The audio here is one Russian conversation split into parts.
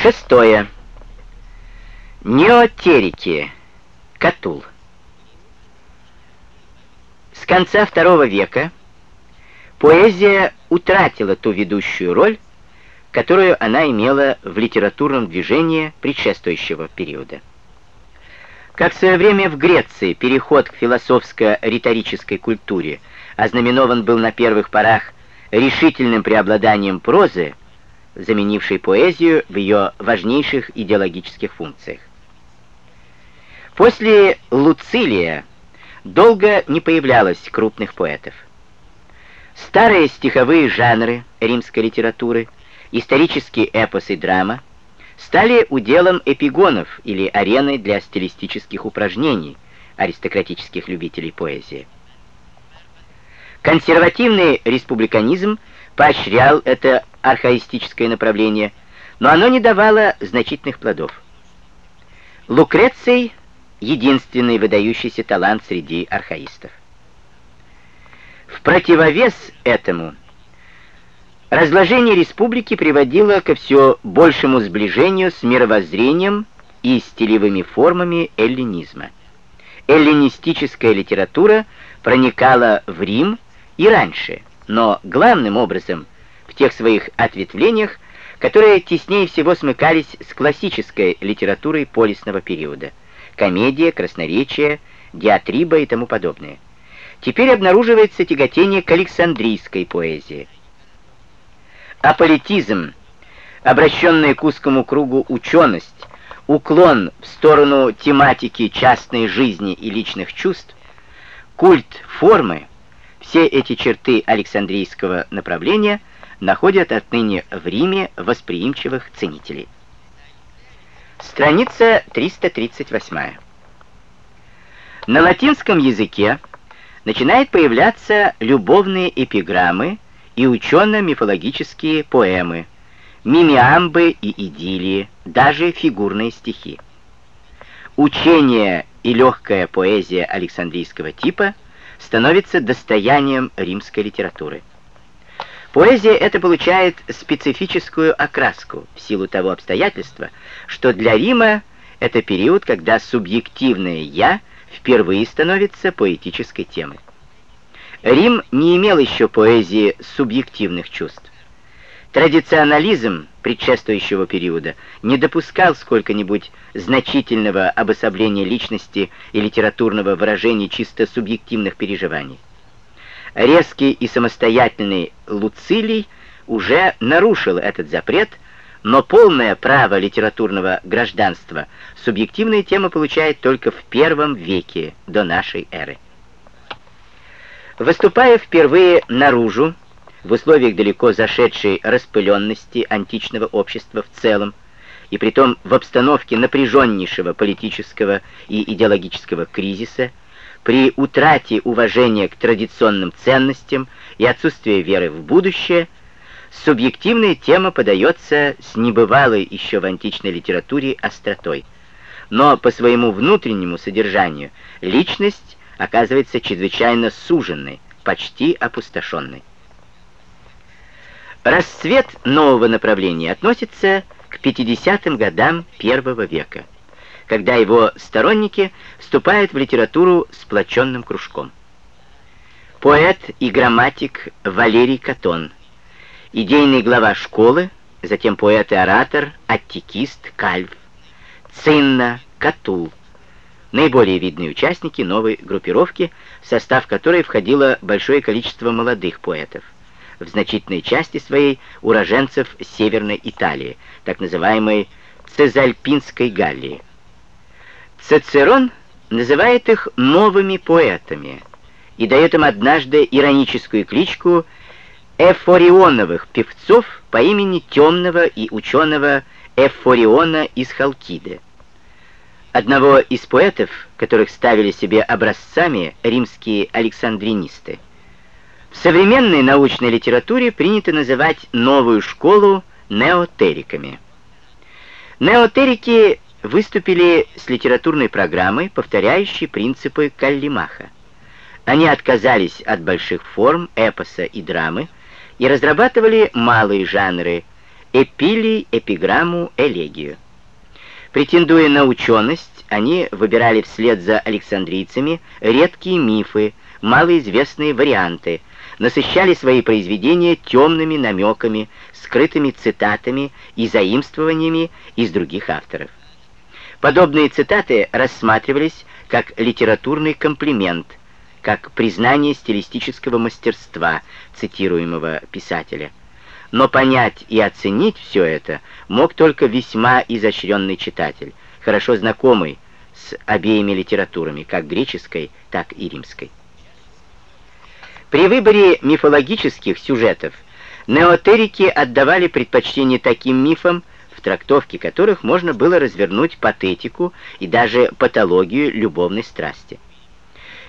Шестое. Неотерики. Катул. С конца II века поэзия утратила ту ведущую роль, которую она имела в литературном движении предшествующего периода. Как в свое время в Греции переход к философско-риторической культуре ознаменован был на первых порах решительным преобладанием прозы, заменившей поэзию в ее важнейших идеологических функциях. После Луцилия долго не появлялось крупных поэтов. Старые стиховые жанры римской литературы, исторический эпос и драма стали уделом эпигонов или ареной для стилистических упражнений аристократических любителей поэзии. Консервативный республиканизм поощрял это архаистическое направление, но оно не давало значительных плодов. Лукреций — единственный выдающийся талант среди архаистов. В противовес этому разложение республики приводило ко все большему сближению с мировоззрением и стилевыми формами эллинизма. Эллинистическая литература проникала в Рим и раньше, но главным образом тех своих ответвлениях, которые теснее всего смыкались с классической литературой полисного периода — комедия, красноречие, диатриба и тому подобное. Теперь обнаруживается тяготение к александрийской поэзии. Аполитизм, обращенная к узкому кругу ученость, уклон в сторону тематики частной жизни и личных чувств, культ формы — все эти черты Александрийского направления находят отныне в Риме восприимчивых ценителей. Страница 338. На латинском языке начинают появляться любовные эпиграммы и учено-мифологические поэмы, мимиамбы и идиллии, даже фигурные стихи. Учение и легкая поэзия Александрийского типа – становится достоянием римской литературы. Поэзия это получает специфическую окраску в силу того обстоятельства, что для Рима это период, когда субъективное «я» впервые становится поэтической темой. Рим не имел еще поэзии субъективных чувств. Традиционализм предшествующего периода не допускал сколько-нибудь значительного обособления личности и литературного выражения чисто субъективных переживаний. Резкий и самостоятельный Луцилий уже нарушил этот запрет, но полное право литературного гражданства субъективная тема получает только в первом веке до нашей эры. Выступая впервые наружу, в условиях далеко зашедшей распыленности античного общества в целом, и притом в обстановке напряженнейшего политического и идеологического кризиса, при утрате уважения к традиционным ценностям и отсутствии веры в будущее, субъективная тема подается с небывалой еще в античной литературе остротой. Но по своему внутреннему содержанию личность оказывается чрезвычайно суженной, почти опустошенной. Расцвет нового направления относится к 50-м годам первого века, когда его сторонники вступают в литературу сплоченным кружком. Поэт и грамматик Валерий Катон, идейный глава школы, затем поэт и оратор, аттикист Кальв, Цинна, Катул, наиболее видные участники новой группировки, в состав которой входило большое количество молодых поэтов – в значительной части своей уроженцев Северной Италии, так называемой Цезальпинской Галлии. Цицерон называет их новыми поэтами и дает им однажды ироническую кличку эфорионовых певцов по имени темного и ученого Эфориона из Халкиды. Одного из поэтов, которых ставили себе образцами римские александринисты. В современной научной литературе принято называть новую школу неотериками. Неотерики выступили с литературной программой, повторяющей принципы Каллимаха. Они отказались от больших форм, эпоса и драмы и разрабатывали малые жанры эпилий, эпиграмму, элегию. Претендуя на ученость, они выбирали вслед за александрийцами редкие мифы, малоизвестные варианты, насыщали свои произведения темными намеками, скрытыми цитатами и заимствованиями из других авторов. Подобные цитаты рассматривались как литературный комплимент, как признание стилистического мастерства цитируемого писателя. Но понять и оценить все это мог только весьма изощренный читатель, хорошо знакомый с обеими литературами, как греческой, так и римской. При выборе мифологических сюжетов неотерики отдавали предпочтение таким мифам, в трактовке которых можно было развернуть патетику и даже патологию любовной страсти.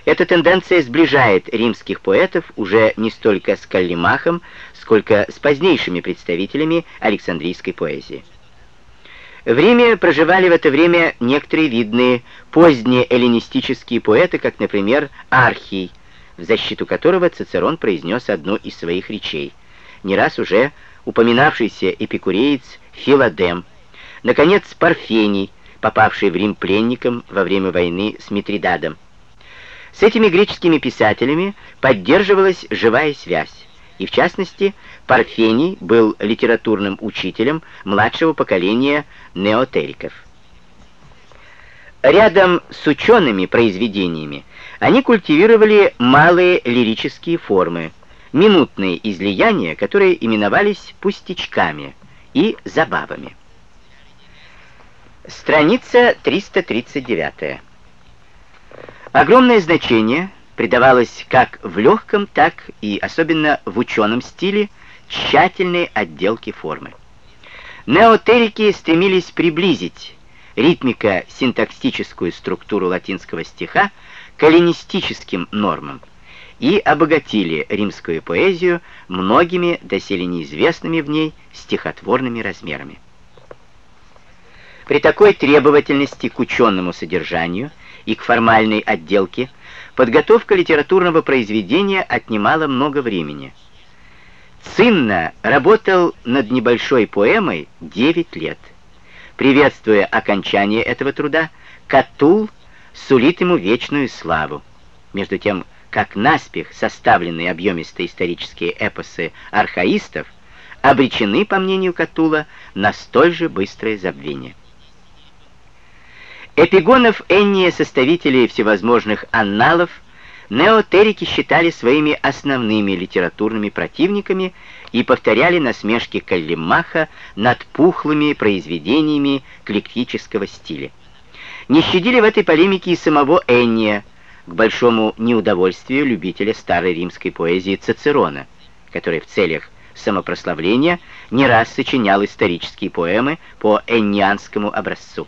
Эта тенденция сближает римских поэтов уже не столько с Каллимахом, сколько с позднейшими представителями Александрийской поэзии. В Риме проживали в это время некоторые видные поздние эллинистические поэты, как, например, Архий, в защиту которого Цицерон произнес одну из своих речей, не раз уже упоминавшийся эпикуреец Филадем, наконец, Парфений, попавший в Рим пленником во время войны с Митридадом. С этими греческими писателями поддерживалась живая связь, и в частности, Парфений был литературным учителем младшего поколения неотериков. Рядом с учеными произведениями они культивировали малые лирические формы, минутные излияния, которые именовались пустячками и забавами. Страница 339. Огромное значение придавалось как в легком, так и особенно в ученом стиле тщательной отделки формы. Неотерики стремились приблизить ритмико-синтаксическую структуру латинского стиха к эллинистическим нормам и обогатили римскую поэзию многими доселе неизвестными в ней стихотворными размерами. При такой требовательности к ученому содержанию и к формальной отделке подготовка литературного произведения отнимала много времени. Цинна работал над небольшой поэмой 9 лет. Приветствуя окончание этого труда, Катул сулит ему вечную славу. Между тем, как наспех составленные объемистые исторические эпосы архаистов обречены, по мнению Катула, на столь же быстрое забвение. Эпигонов Энния, составителей всевозможных анналов, неотерики считали своими основными литературными противниками и повторяли насмешки Каллимаха над пухлыми произведениями клектического стиля. Не щадили в этой полемике и самого Энния, к большому неудовольствию любителя старой римской поэзии Цицерона, который в целях самопрославления не раз сочинял исторические поэмы по эннианскому образцу.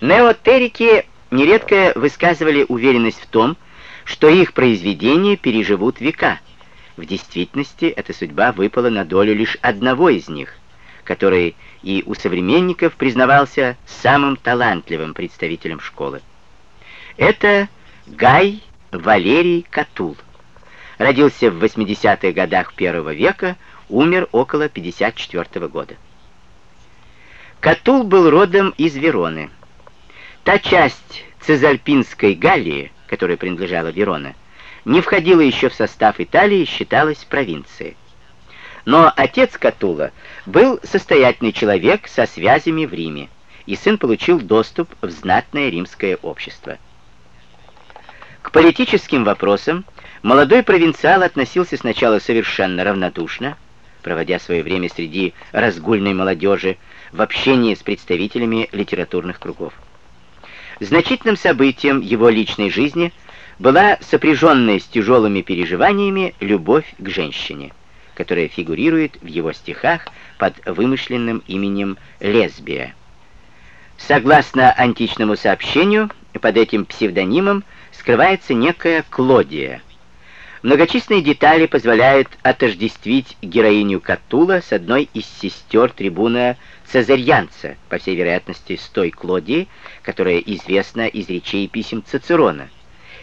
Неотерики нередко высказывали уверенность в том, что их произведения переживут века. В действительности эта судьба выпала на долю лишь одного из них, который и у современников признавался самым талантливым представителем школы. Это Гай Валерий Катул. Родился в 80-х годах первого века, умер около 54 -го года. Катул был родом из Вероны. Та часть Цезальпинской Галлии, которая принадлежала Верона, не входила еще в состав Италии и считалась провинцией. Но отец Катула был состоятельный человек со связями в Риме, и сын получил доступ в знатное римское общество. К политическим вопросам молодой провинциал относился сначала совершенно равнодушно, проводя свое время среди разгульной молодежи в общении с представителями литературных кругов. Значительным событием его личной жизни была сопряженная с тяжелыми переживаниями любовь к женщине, которая фигурирует в его стихах под вымышленным именем Лесбия. Согласно античному сообщению, под этим псевдонимом скрывается некая Клодия. Многочисленные детали позволяют отождествить героиню Катула с одной из сестер трибуна Цезарьянца, по всей вероятности с той Клодии, которая известна из речей и писем Цицерона,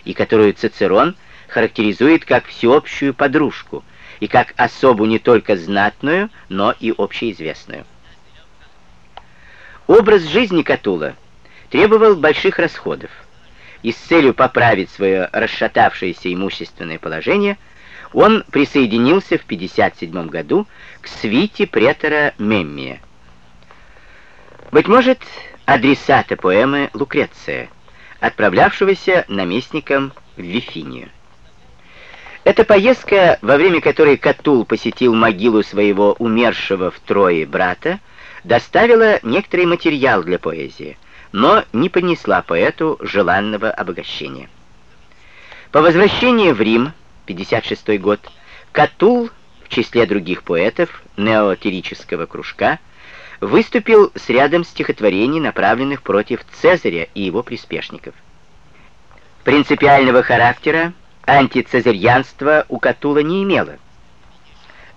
и которую Цицерон характеризует как всеобщую подружку, и как особу не только знатную, но и общеизвестную. Образ жизни Катула требовал больших расходов, и с целью поправить свое расшатавшееся имущественное положение он присоединился в 57 году к свите претора Меммия. Быть может, адресата поэмы Лукреция, отправлявшегося наместником в Вифинию. Эта поездка, во время которой Катул посетил могилу своего умершего в Трое брата, доставила некоторый материал для поэзии, но не принесла поэту желанного обогащения. По возвращении в Рим, 56 год, Катул, в числе других поэтов неотерического кружка, выступил с рядом стихотворений, направленных против Цезаря и его приспешников. Принципиального характера антицезарьянство у Катула не имело,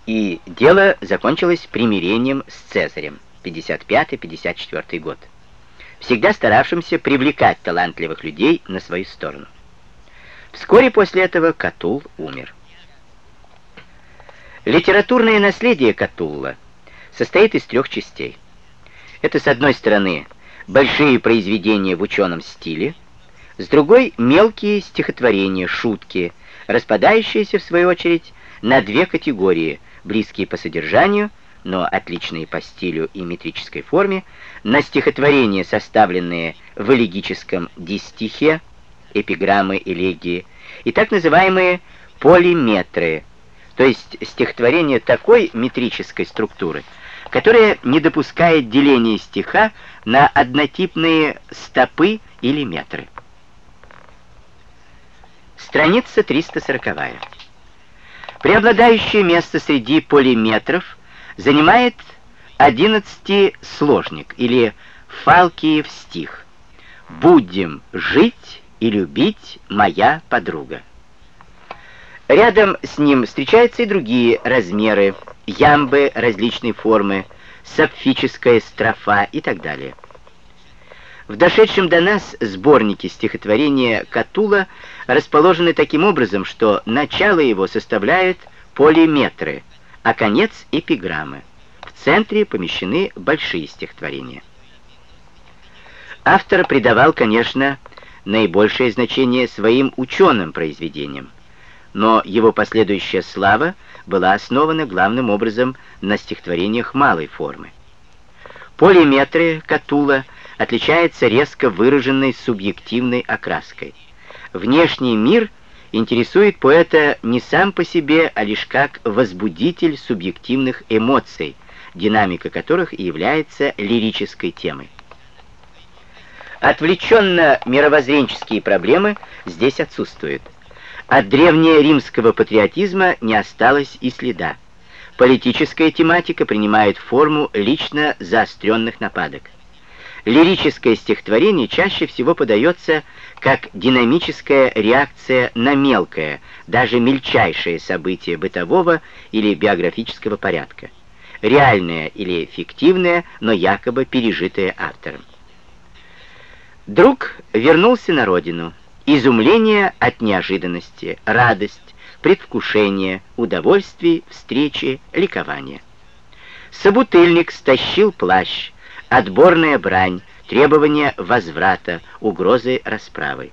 и дело закончилось примирением с Цезарем, 55-54 год, всегда старавшимся привлекать талантливых людей на свою сторону. Вскоре после этого Катул умер. Литературное наследие Катулла состоит из трех частей. Это, с одной стороны, большие произведения в ученом стиле, с другой — мелкие стихотворения, шутки, распадающиеся, в свою очередь, на две категории, близкие по содержанию, но отличные по стилю и метрической форме, на стихотворения, составленные в элегическом дистихе, эпиграммы, элегии, и так называемые полиметры, то есть стихотворения такой метрической структуры, которая не допускает деления стиха на однотипные стопы или метры. Страница 340. Преобладающее место среди полиметров занимает одиннадцатисложник или Фалкиев стих «Будем жить и любить моя подруга». Рядом с ним встречаются и другие размеры, ямбы различной формы, сапфическая строфа и так далее. В дошедшем до нас сборнике стихотворения Катула расположены таким образом, что начало его составляет полиметры, а конец — эпиграммы. В центре помещены большие стихотворения. Автор придавал, конечно, наибольшее значение своим ученым произведениям, но его последующая слава была основана главным образом на стихотворениях малой формы. Полиметры Катула — отличается резко выраженной субъективной окраской. Внешний мир интересует поэта не сам по себе, а лишь как возбудитель субъективных эмоций, динамика которых и является лирической темой. Отвлеченно мировоззренческие проблемы здесь отсутствуют. От древнеримского патриотизма не осталось и следа. Политическая тематика принимает форму лично заостренных нападок. Лирическое стихотворение чаще всего подается как динамическая реакция на мелкое, даже мельчайшее событие бытового или биографического порядка, реальное или фиктивное, но якобы пережитое автором. Друг вернулся на родину. Изумление от неожиданности, радость, предвкушение, удовольствие, встречи, ликование. Собутыльник стащил плащ, отборная брань, требования возврата, угрозы расправы.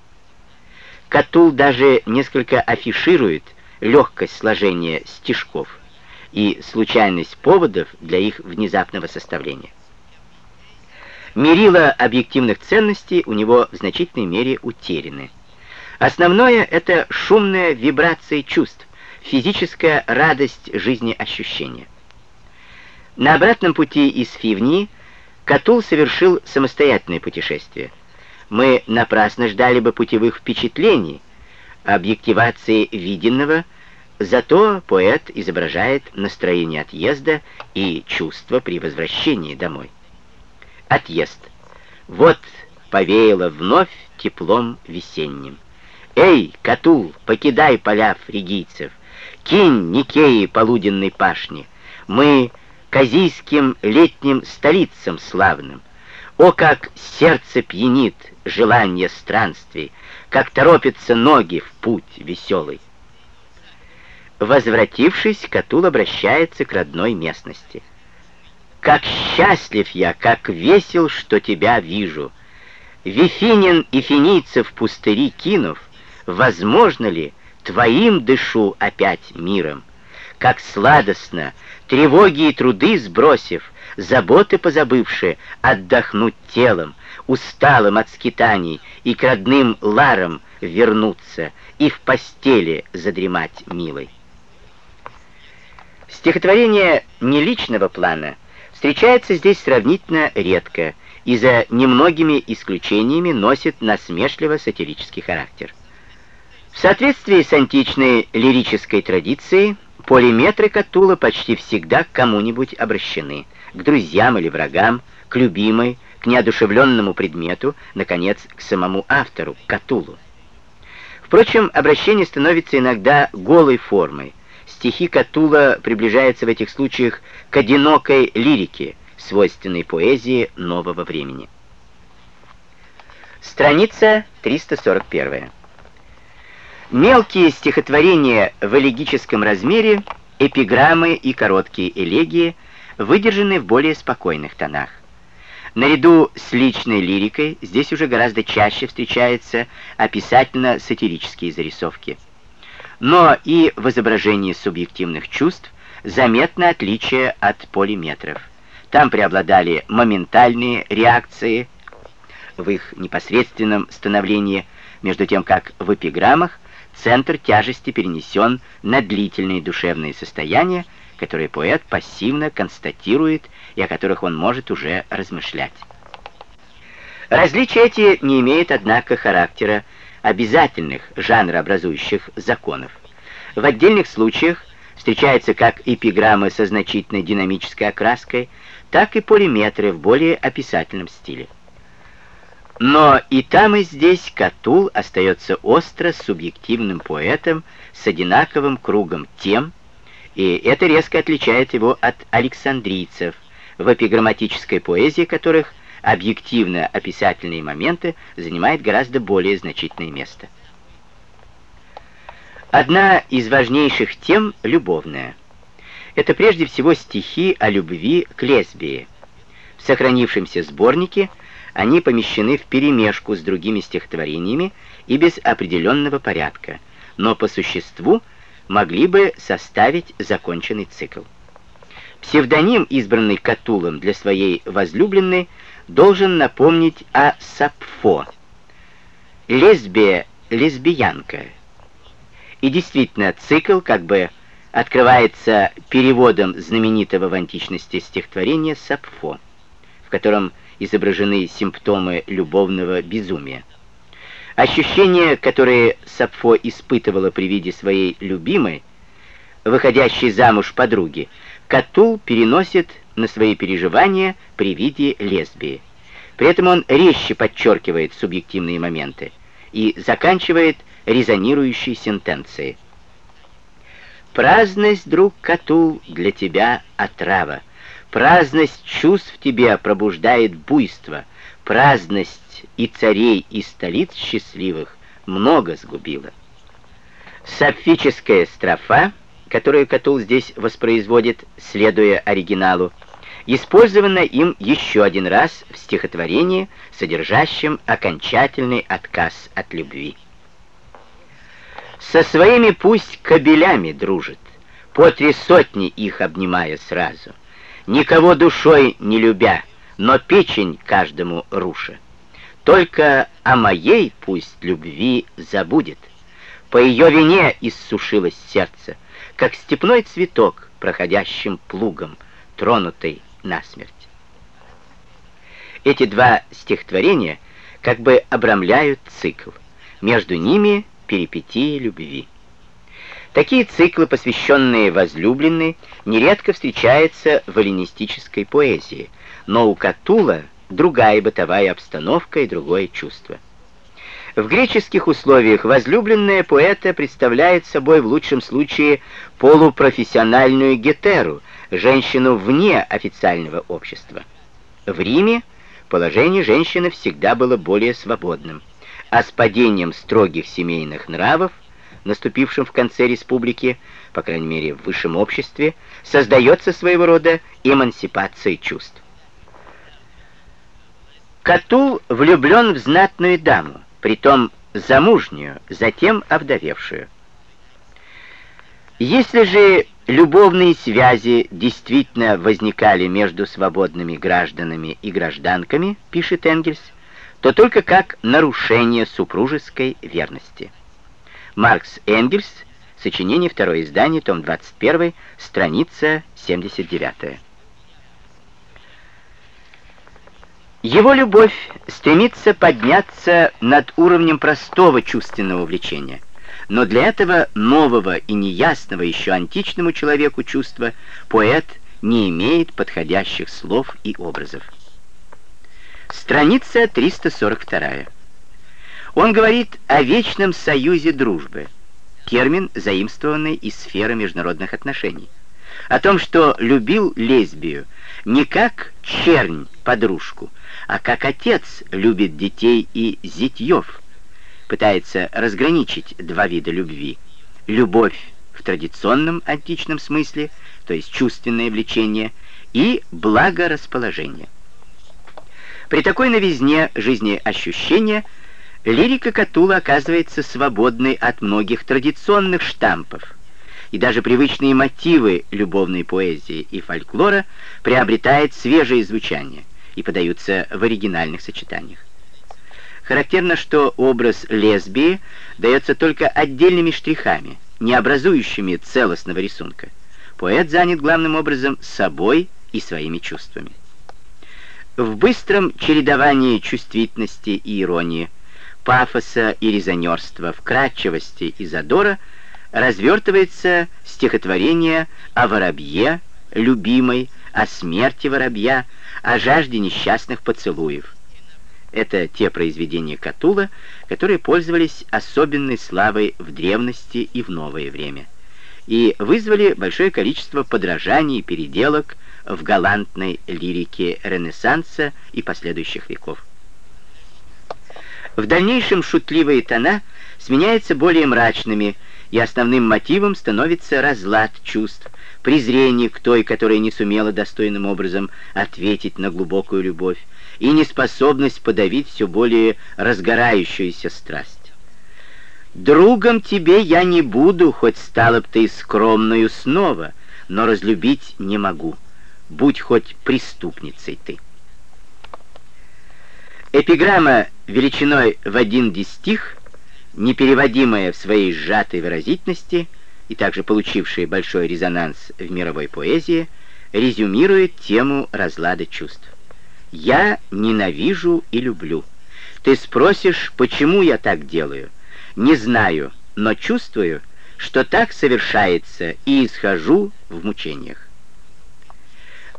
Катул даже несколько афиширует легкость сложения стишков и случайность поводов для их внезапного составления. Мерила объективных ценностей у него в значительной мере утеряны. Основное — это шумная вибрация чувств, физическая радость жизни ощущения. На обратном пути из Фивни Катул совершил самостоятельное путешествие. Мы напрасно ждали бы путевых впечатлений, объективации виденного, зато поэт изображает настроение отъезда и чувство при возвращении домой. Отъезд. Вот повеяло вновь теплом весенним. «Эй, Катул, покидай поля фригийцев, кинь Никеи полуденной пашни. Мы к азийским летним столицам славным. О, как сердце пьянит желание странствий, как торопятся ноги в путь веселый. Возвратившись, Катул обращается к родной местности. «Как счастлив я, как весел, что тебя вижу! Вифинин и финицев пустыри кинув, возможно ли, твоим дышу опять миром? Как сладостно, тревоги и труды сбросив, заботы позабывшие, отдохнуть телом, усталым от скитаний, и к родным ларам вернуться, и в постели задремать милой. Стихотворение неличного плана встречается здесь сравнительно редко и за немногими исключениями носит насмешливо-сатирический характер. В соответствии с античной лирической традицией, полиметры Катула почти всегда к кому-нибудь обращены, к друзьям или врагам, к любимой, к неодушевленному предмету, наконец, к самому автору, к Катулу. Впрочем, обращение становится иногда голой формой, Стихи Катула приближаются в этих случаях к одинокой лирике, свойственной поэзии нового времени. Страница 341. Мелкие стихотворения в элегическом размере, эпиграммы и короткие элегии выдержаны в более спокойных тонах. Наряду с личной лирикой здесь уже гораздо чаще встречаются описательно-сатирические зарисовки – но и в изображении субъективных чувств заметно отличие от полиметров. Там преобладали моментальные реакции в их непосредственном становлении, между тем как в эпиграммах центр тяжести перенесен на длительные душевные состояния, которые поэт пассивно констатирует и о которых он может уже размышлять. Различия эти не имеют, однако, характера обязательных жанрообразующих законов. В отдельных случаях встречаются как эпиграммы со значительной динамической окраской, так и полиметры в более описательном стиле. Но и там, и здесь Катул остается остро субъективным поэтом с одинаковым кругом тем, и это резко отличает его от александрийцев, в эпиграмматической поэзии которых – объективно-описательные моменты занимает гораздо более значительное место. Одна из важнейших тем — любовная. Это прежде всего стихи о любви к лесбии. В сохранившемся сборнике они помещены вперемешку с другими стихотворениями и без определенного порядка, но по существу могли бы составить законченный цикл. Псевдоним, избранный Катулом для своей возлюбленной, должен напомнить о Сапфо. Лесбия, лесбиянка. И действительно, цикл как бы открывается переводом знаменитого в античности стихотворения Сапфо, в котором изображены симптомы любовного безумия. Ощущения, которые Сапфо испытывала при виде своей любимой, выходящей замуж подруги, Катул переносит на свои переживания при виде лесбии. При этом он резче подчеркивает субъективные моменты и заканчивает резонирующей сентенцией. «Праздность, друг Катул, для тебя отрава. Праздность чувств в тебе пробуждает буйство. Праздность и царей, и столиц счастливых много сгубила». Сапфическая строфа, которую Катул здесь воспроизводит, следуя оригиналу, использовано им еще один раз в стихотворении, содержащем окончательный отказ от любви. «Со своими пусть кобелями дружит, по три сотни их обнимая сразу, никого душой не любя, но печень каждому руша. Только о моей пусть любви забудет, по ее вине иссушилось сердце, как степной цветок, проходящим плугом, тронутый насмерть. Эти два стихотворения как бы обрамляют цикл. Между ними перипетии любви. Такие циклы, посвященные возлюбленной, нередко встречаются в эллинистической поэзии, но у Катула другая бытовая обстановка и другое чувство. В греческих условиях возлюбленная поэта представляет собой в лучшем случае полупрофессиональную гетеру, женщину вне официального общества. В Риме положение женщины всегда было более свободным, а с падением строгих семейных нравов наступившем в конце республики, по крайней мере в высшем обществе, создается своего рода эмансипация чувств. Катул влюблен в знатную даму, притом замужнюю, затем овдовевшую. Если же любовные связи действительно возникали между свободными гражданами и гражданками, пишет Энгельс, то только как нарушение супружеской верности. Маркс Энгельс, сочинение, второе издание, том 21, страница 79. Его любовь стремится подняться над уровнем простого чувственного влечения, но для этого нового и неясного еще античному человеку чувства поэт не имеет подходящих слов и образов. Страница 342. Он говорит о вечном союзе дружбы, термин, заимствованный из сферы международных отношений, о том, что любил лесбию не как чернь подружку, а как отец любит детей и зятьев, пытается разграничить два вида любви. Любовь в традиционном античном смысле, то есть чувственное влечение, и благорасположение. При такой новизне жизнеощущения лирика Катула оказывается свободной от многих традиционных штампов, и даже привычные мотивы любовной поэзии и фольклора приобретают свежее звучание – и подаются в оригинальных сочетаниях. Характерно, что образ лесбии дается только отдельными штрихами, не образующими целостного рисунка. Поэт занят главным образом собой и своими чувствами. В быстром чередовании чувствительности и иронии, пафоса и резонерства, вкрадчивости и задора развертывается стихотворение о воробье, любимой, о смерти воробья, о жажде несчастных поцелуев. Это те произведения Катула, которые пользовались особенной славой в древности и в новое время, и вызвали большое количество подражаний и переделок в галантной лирике Ренессанса и последующих веков. В дальнейшем шутливые тона сменяются более мрачными, и основным мотивом становится разлад чувств, презрение к той, которая не сумела достойным образом ответить на глубокую любовь, и неспособность подавить все более разгорающуюся страсть. «Другом тебе я не буду, хоть стала б ты скромную снова, но разлюбить не могу. Будь хоть преступницей ты». Эпиграмма величиной в один дистих, непереводимая в своей сжатой выразительности — и также получившие большой резонанс в мировой поэзии, резюмирует тему разлада чувств. «Я ненавижу и люблю. Ты спросишь, почему я так делаю? Не знаю, но чувствую, что так совершается, и исхожу в мучениях».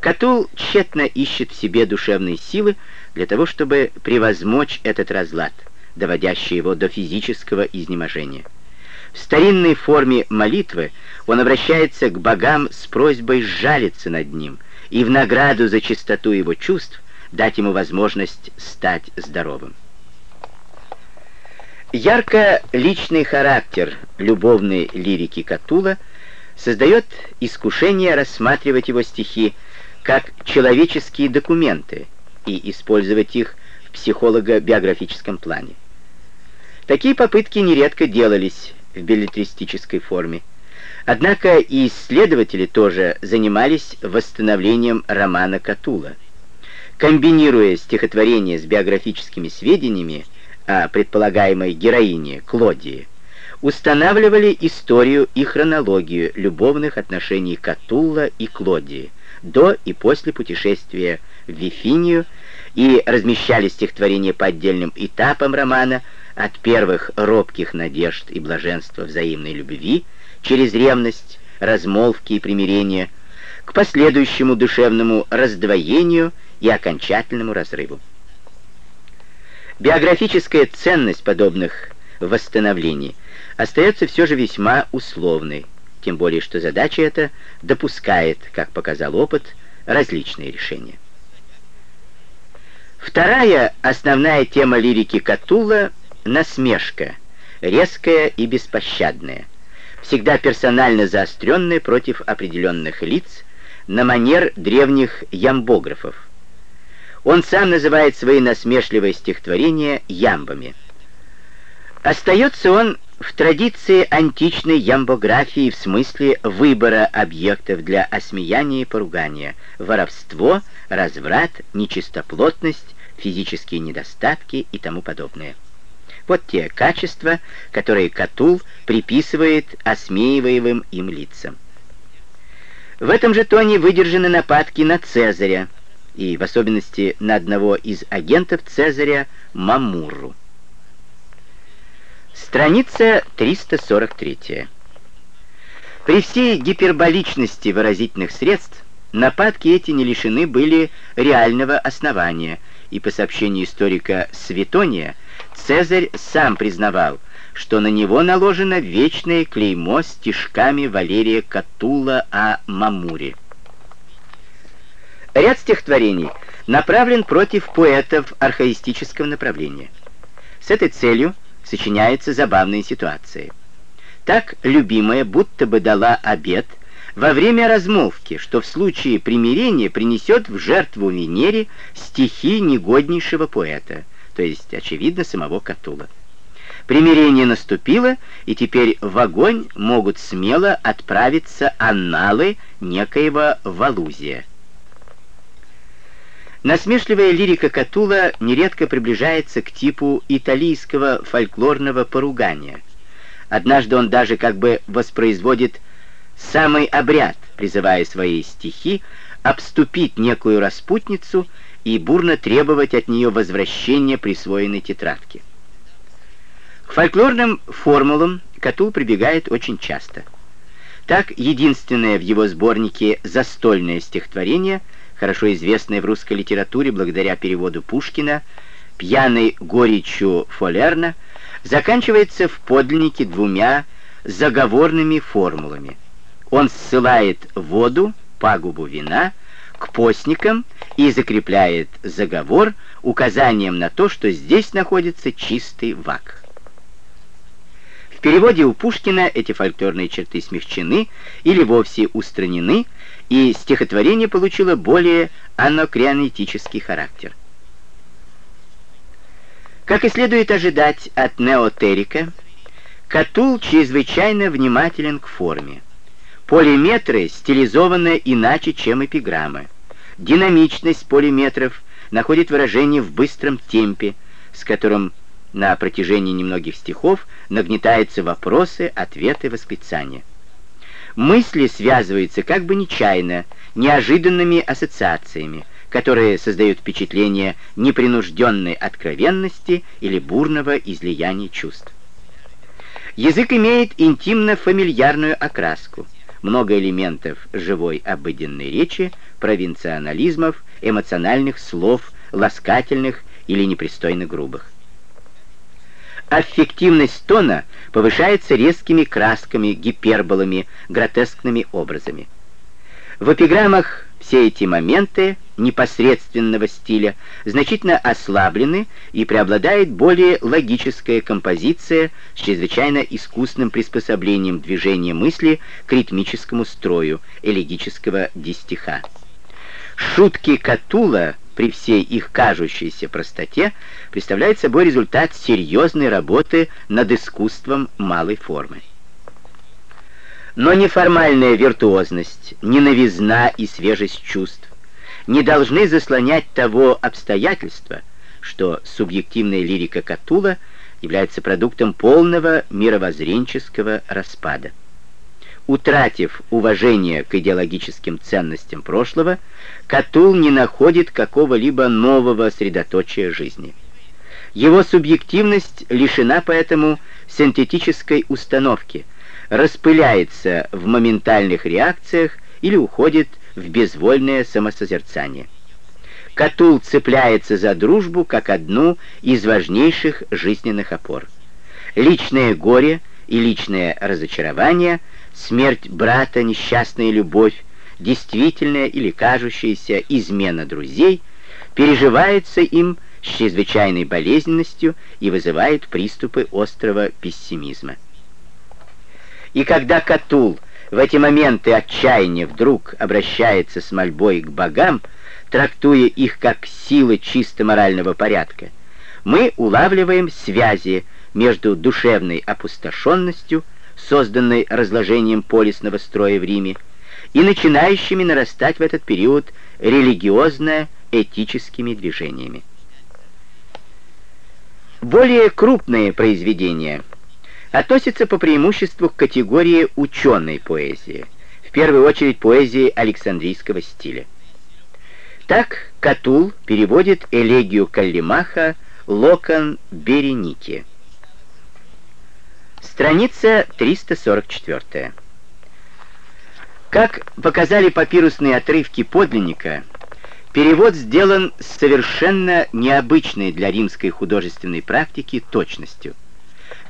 Катул тщетно ищет в себе душевные силы для того, чтобы превозмочь этот разлад, доводящий его до физического изнеможения. В старинной форме молитвы он обращается к богам с просьбой сжалиться над ним и в награду за чистоту его чувств дать ему возможность стать здоровым. Ярко личный характер любовной лирики Катула создает искушение рассматривать его стихи как человеческие документы и использовать их в психолого-биографическом плане. Такие попытки нередко делались в билетристической форме. Однако и исследователи тоже занимались восстановлением романа Катула. Комбинируя стихотворение с биографическими сведениями о предполагаемой героине Клодии, устанавливали историю и хронологию любовных отношений Катулла и Клодии до и после путешествия Вифинию и размещали стихотворение по отдельным этапам романа, от первых робких надежд и блаженства взаимной любви, через ревность, размолвки и примирение, к последующему душевному раздвоению и окончательному разрыву. Биографическая ценность подобных восстановлений остается все же весьма условной, тем более что задача эта допускает, как показал опыт, различные решения. Вторая основная тема лирики Катула насмешка, резкая и беспощадная, всегда персонально заостренная против определенных лиц, на манер древних ямбографов. Он сам называет свои насмешливые стихотворения ямбами. Остается он в традиции античной ямбографии в смысле выбора объектов для осмеяния и поругания, воровство, разврат, нечистоплотность, физические недостатки и тому подобное. Вот те качества, которые Катул приписывает осмеиваемым им лицам. В этом же тоне выдержаны нападки на Цезаря, и в особенности на одного из агентов Цезаря Мамуру. Страница 343. При всей гиперболичности выразительных средств нападки эти не лишены были реального основания, и по сообщению историка Светония, Цезарь сам признавал, что на него наложено вечное клеймо стишками Валерия Катула о Мамуре. Ряд стихотворений направлен против поэтов архаистического направления. С этой целью сочиняются забавные ситуации. Так любимая будто бы дала обет во время размолвки, что в случае примирения принесет в жертву Венере стихи негоднейшего поэта, то есть, очевидно, самого Катула. Примирение наступило, и теперь в огонь могут смело отправиться анналы некоего Валузия. Насмешливая лирика Катула нередко приближается к типу италийского фольклорного поругания. Однажды он даже как бы воспроизводит самый обряд, призывая свои стихи обступить некую распутницу и бурно требовать от нее возвращения присвоенной тетрадки. К фольклорным формулам Катул прибегает очень часто. Так, единственное в его сборнике застольное стихотворение, хорошо известное в русской литературе благодаря переводу Пушкина, «Пьяный горечью Фолерна», заканчивается в подлиннике двумя заговорными формулами. Он ссылает воду, пагубу вина, к постникам и закрепляет заговор указанием на то, что здесь находится чистый вак. В переводе у Пушкина эти фольклорные черты смягчены или вовсе устранены, и стихотворение получило более анакреонетический характер. Как и следует ожидать от неотерика, Катул чрезвычайно внимателен к форме. Полиметры стилизованы иначе, чем эпиграммы. Динамичность полиметров находит выражение в быстром темпе, с которым на протяжении немногих стихов нагнетаются вопросы, ответы, восклицания. Мысли связываются как бы нечаянно, неожиданными ассоциациями, которые создают впечатление непринужденной откровенности или бурного излияния чувств. Язык имеет интимно-фамильярную окраску много элементов живой обыденной речи, провинционализмов, эмоциональных слов, ласкательных или непристойно грубых. Аффективность тона повышается резкими красками, гиперболами, гротескными образами. В эпиграммах все эти моменты непосредственного стиля значительно ослаблены и преобладает более логическая композиция с чрезвычайно искусным приспособлением движения мысли к ритмическому строю элегического дистиха. Шутки Катула при всей их кажущейся простоте представляют собой результат серьезной работы над искусством малой формы. Но неформальная виртуозность, ни новизна и свежесть чувств не должны заслонять того обстоятельства, что субъективная лирика Катула является продуктом полного мировоззренческого распада. Утратив уважение к идеологическим ценностям прошлого, Катул не находит какого-либо нового средоточия жизни. Его субъективность лишена поэтому синтетической установки – распыляется в моментальных реакциях или уходит в безвольное самосозерцание. Катул цепляется за дружбу как одну из важнейших жизненных опор. Личное горе и личное разочарование, смерть брата, несчастная любовь, действительная или кажущаяся измена друзей переживается им с чрезвычайной болезненностью и вызывает приступы острого пессимизма. И когда Катул в эти моменты отчаяния вдруг обращается с мольбой к богам, трактуя их как силы чисто морального порядка, мы улавливаем связи между душевной опустошенностью, созданной разложением полисного строя в Риме, и начинающими нарастать в этот период религиозно-этическими движениями. Более крупные произведения относятся по преимуществу к категории ученой поэзии, в первую очередь поэзии Александрийского стиля. Так Катул переводит элегию Каллимаха «Локон Береники». Страница 344. Как показали папирусные отрывки подлинника, перевод сделан с совершенно необычной для римской художественной практики точностью.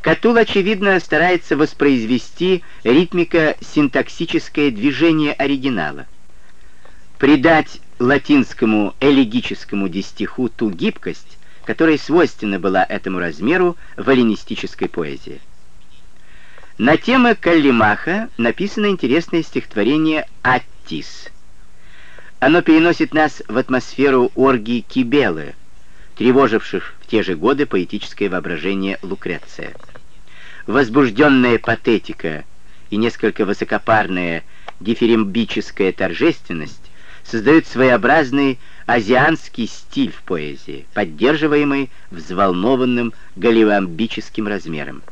Катул, очевидно, старается воспроизвести ритмико-синтаксическое движение оригинала, придать латинскому элегическому дистиху ту гибкость, которая свойственна была этому размеру в эллинистической поэзии. На темы Каллимаха написано интересное стихотворение «Аттис». Оно переносит нас в атмосферу оргии Кибелы, тревоживших в те же годы поэтическое воображение Лукреция. Возбужденная патетика и несколько высокопарная дифирембическая торжественность создают своеобразный азианский стиль в поэзии, поддерживаемый взволнованным галивамбическим размером.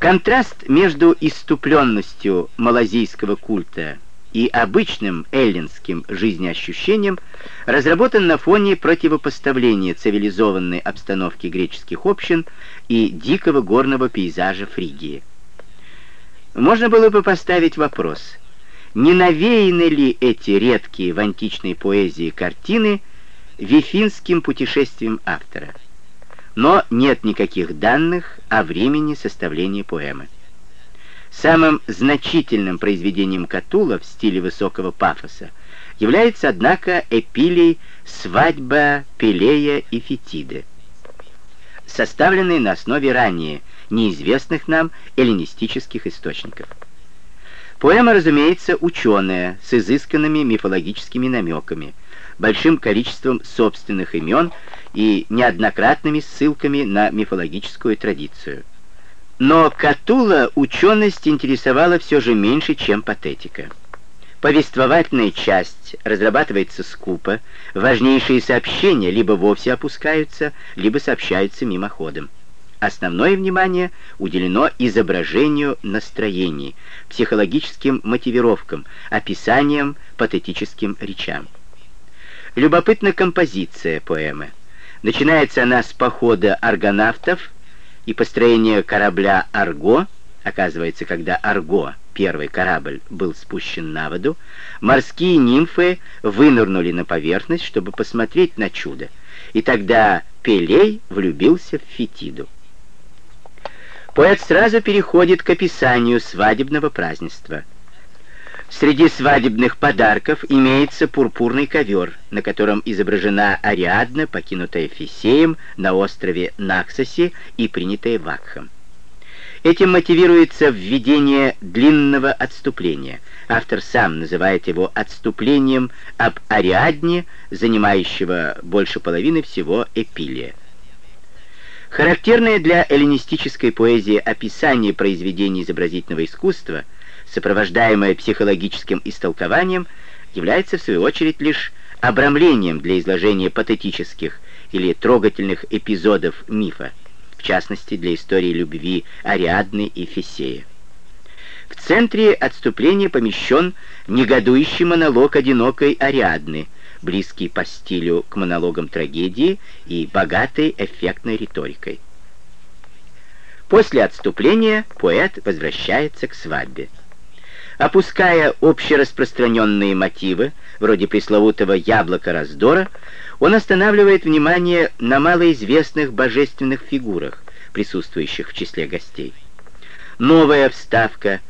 Контраст между иступленностью малазийского культа и обычным эллинским жизнеощущением разработан на фоне противопоставления цивилизованной обстановки греческих общин и дикого горного пейзажа Фригии. Можно было бы поставить вопрос, не навеяны ли эти редкие в античной поэзии картины вифинским путешествием автора? но нет никаких данных о времени составления поэмы. Самым значительным произведением Катула в стиле высокого пафоса является, однако, эпилий «Свадьба Пелея и Фетиды», составленный на основе ранее неизвестных нам эллинистических источников. Поэма, разумеется, ученая, с изысканными мифологическими намеками, большим количеством собственных имен и неоднократными ссылками на мифологическую традицию. Но Катула ученость интересовала все же меньше, чем патетика. Повествовательная часть разрабатывается скупо, важнейшие сообщения либо вовсе опускаются, либо сообщаются мимоходом. Основное внимание уделено изображению настроений, психологическим мотивировкам, описаниям, патетическим речам. Любопытна композиция поэмы. Начинается она с похода аргонавтов и построения корабля «Арго». Оказывается, когда «Арго», первый корабль, был спущен на воду, морские нимфы вынырнули на поверхность, чтобы посмотреть на чудо. И тогда Пелей влюбился в Фетиду. Поэт сразу переходит к описанию свадебного празднества – Среди свадебных подарков имеется пурпурный ковер, на котором изображена Ариадна, покинутая Фисеем на острове Наксосе и принятая Вакхом. Этим мотивируется введение длинного отступления. Автор сам называет его отступлением об Ариадне, занимающего больше половины всего эпилия. Характерное для эллинистической поэзии описание произведений изобразительного искусства – сопровождаемое психологическим истолкованием, является в свою очередь лишь обрамлением для изложения патетических или трогательных эпизодов мифа, в частности для истории любви Ариадны и Фесея. В центре отступления помещен негодующий монолог одинокой Ариадны, близкий по стилю к монологам трагедии и богатой эффектной риторикой. После отступления поэт возвращается к свадьбе. Опуская общераспространенные мотивы, вроде пресловутого яблока раздора, он останавливает внимание на малоизвестных божественных фигурах, присутствующих в числе гостей. Новая вставка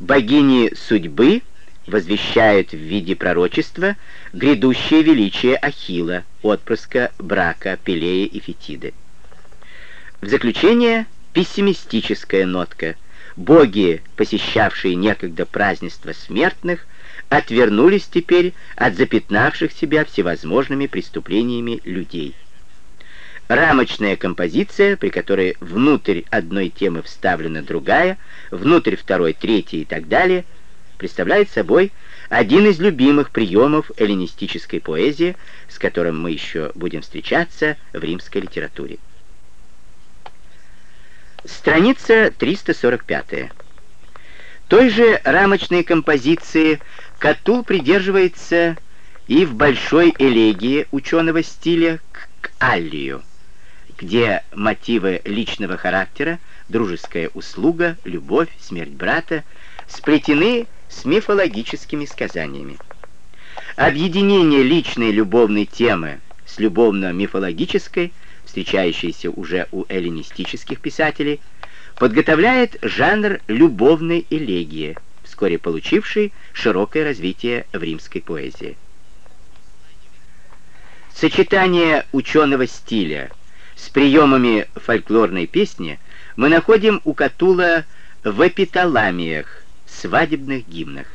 богини судьбы возвещают в виде пророчества грядущее величие Ахила, отпрыска брака Пелея и Фетиды. В заключение пессимистическая нотка. Боги, посещавшие некогда празднество смертных, отвернулись теперь от запятнавших себя всевозможными преступлениями людей. Рамочная композиция, при которой внутрь одной темы вставлена другая, внутрь второй, третьей и так далее, представляет собой один из любимых приемов эллинистической поэзии, с которым мы еще будем встречаться в римской литературе. Страница 345. Той же рамочной композиции Катул придерживается и в большой элегии ученого стиля к Аллию где мотивы личного характера, дружеская услуга, любовь, смерть брата сплетены с мифологическими сказаниями. Объединение личной любовной темы с любовно-мифологической, встречающейся уже у эллинистических писателей, подготовляет жанр любовной элегии, вскоре получивший широкое развитие в римской поэзии. Сочетание ученого стиля – с приемами фольклорной песни мы находим у Катула в эпиталамиях, свадебных гимнах.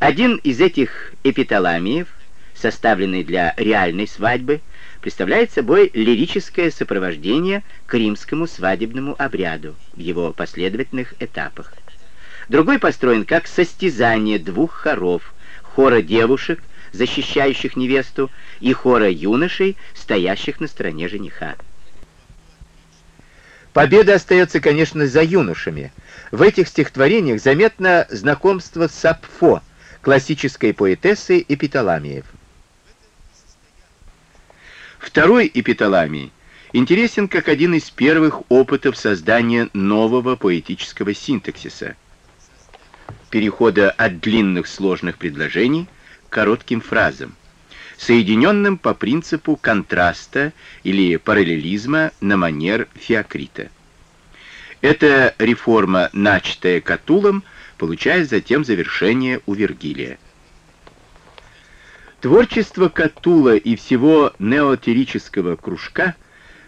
Один из этих эпиталамиев, составленный для реальной свадьбы, представляет собой лирическое сопровождение к римскому свадебному обряду в его последовательных этапах. Другой построен как состязание двух хоров, хора девушек – защищающих невесту, и хора юношей, стоящих на стороне жениха. Победа остается, конечно, за юношами. В этих стихотворениях заметно знакомство с Сапфо, классической поэтессой Эпиталамиев. Второй Эпиталамий интересен как один из первых опытов создания нового поэтического синтаксиса, перехода от длинных сложных предложений коротким фразам, соединенным по принципу контраста или параллелизма на манер Феокрита. Эта реформа, начатая Катулом, получает затем завершение у Вергилия. Творчество Катула и всего неотерического кружка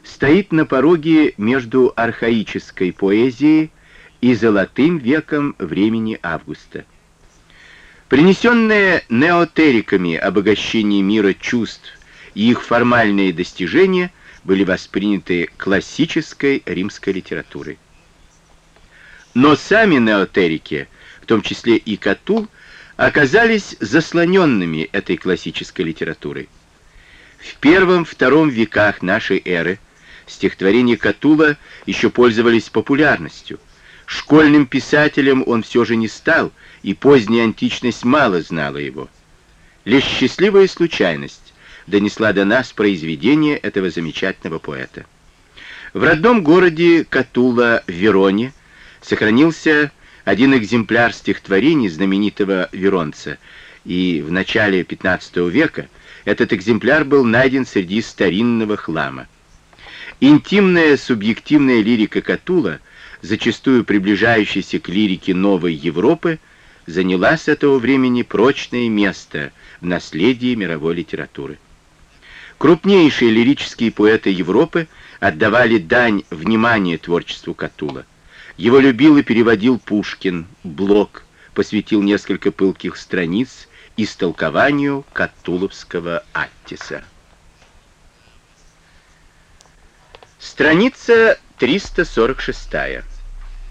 стоит на пороге между архаической поэзией и золотым веком времени Августа. Принесенное неотериками обогащение мира чувств и их формальные достижения были восприняты классической римской литературой. Но сами неотерики, в том числе и Катул, оказались заслоненными этой классической литературой. В первом-втором веках нашей эры стихотворения Катула еще пользовались популярностью. Школьным писателем он все же не стал, и поздняя античность мало знала его. Лишь счастливая случайность донесла до нас произведение этого замечательного поэта. В родном городе Катула, Вероне, сохранился один экземпляр стихотворений знаменитого веронца, и в начале XV века этот экземпляр был найден среди старинного хлама. Интимная субъективная лирика Катула — зачастую приближающейся к лирике новой Европы, заняла с этого времени прочное место в наследии мировой литературы. Крупнейшие лирические поэты Европы отдавали дань внимания творчеству Катула. Его любил и переводил Пушкин, Блок посвятил несколько пылких страниц истолкованию Катуловского Аттиса. Страница 346.